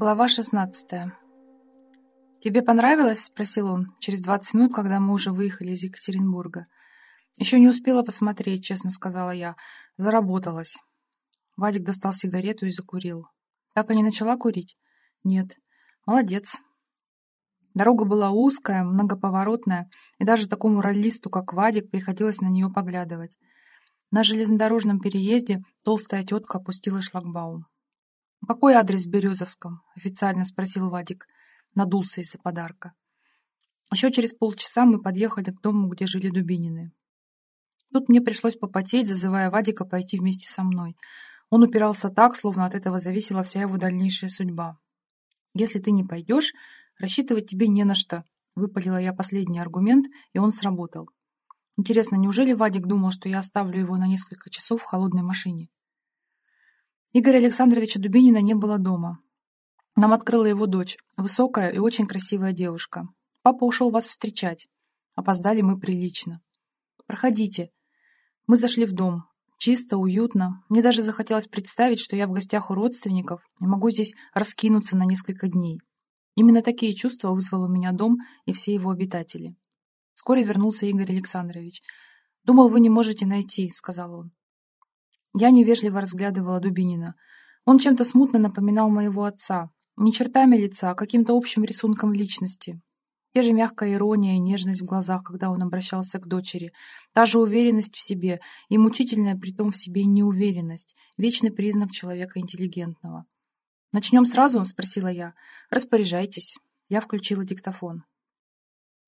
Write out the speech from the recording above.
Глава 16. «Тебе понравилось?» — спросил он через 20 минут, когда мы уже выехали из Екатеринбурга. «Еще не успела посмотреть», — честно сказала я. Заработалась. Вадик достал сигарету и закурил. «Так и не начала курить?» «Нет». «Молодец». Дорога была узкая, многоповоротная, и даже такому роллисту, как Вадик, приходилось на нее поглядывать. На железнодорожном переезде толстая тетка опустила шлагбаум. «Какой адрес в Березовском?» — официально спросил Вадик. Надулся из-за подарка. Еще через полчаса мы подъехали к дому, где жили Дубинины. Тут мне пришлось попотеть, зазывая Вадика пойти вместе со мной. Он упирался так, словно от этого зависела вся его дальнейшая судьба. «Если ты не пойдешь, рассчитывать тебе не на что», — выпалила я последний аргумент, и он сработал. Интересно, неужели Вадик думал, что я оставлю его на несколько часов в холодной машине? Игоря Александровича Дубинина не было дома. Нам открыла его дочь, высокая и очень красивая девушка. Папа ушел вас встречать. Опоздали мы прилично. Проходите. Мы зашли в дом. Чисто, уютно. Мне даже захотелось представить, что я в гостях у родственников и могу здесь раскинуться на несколько дней. Именно такие чувства вызвал у меня дом и все его обитатели. Вскоре вернулся Игорь Александрович. «Думал, вы не можете найти», — сказал он. Я невежливо разглядывала Дубинина. Он чем-то смутно напоминал моего отца. Не чертами лица, а каким-то общим рисунком личности. Те же мягкая ирония и нежность в глазах, когда он обращался к дочери. Та же уверенность в себе и мучительная притом в себе неуверенность. Вечный признак человека интеллигентного. «Начнем сразу?» — спросила я. «Распоряжайтесь». Я включила диктофон.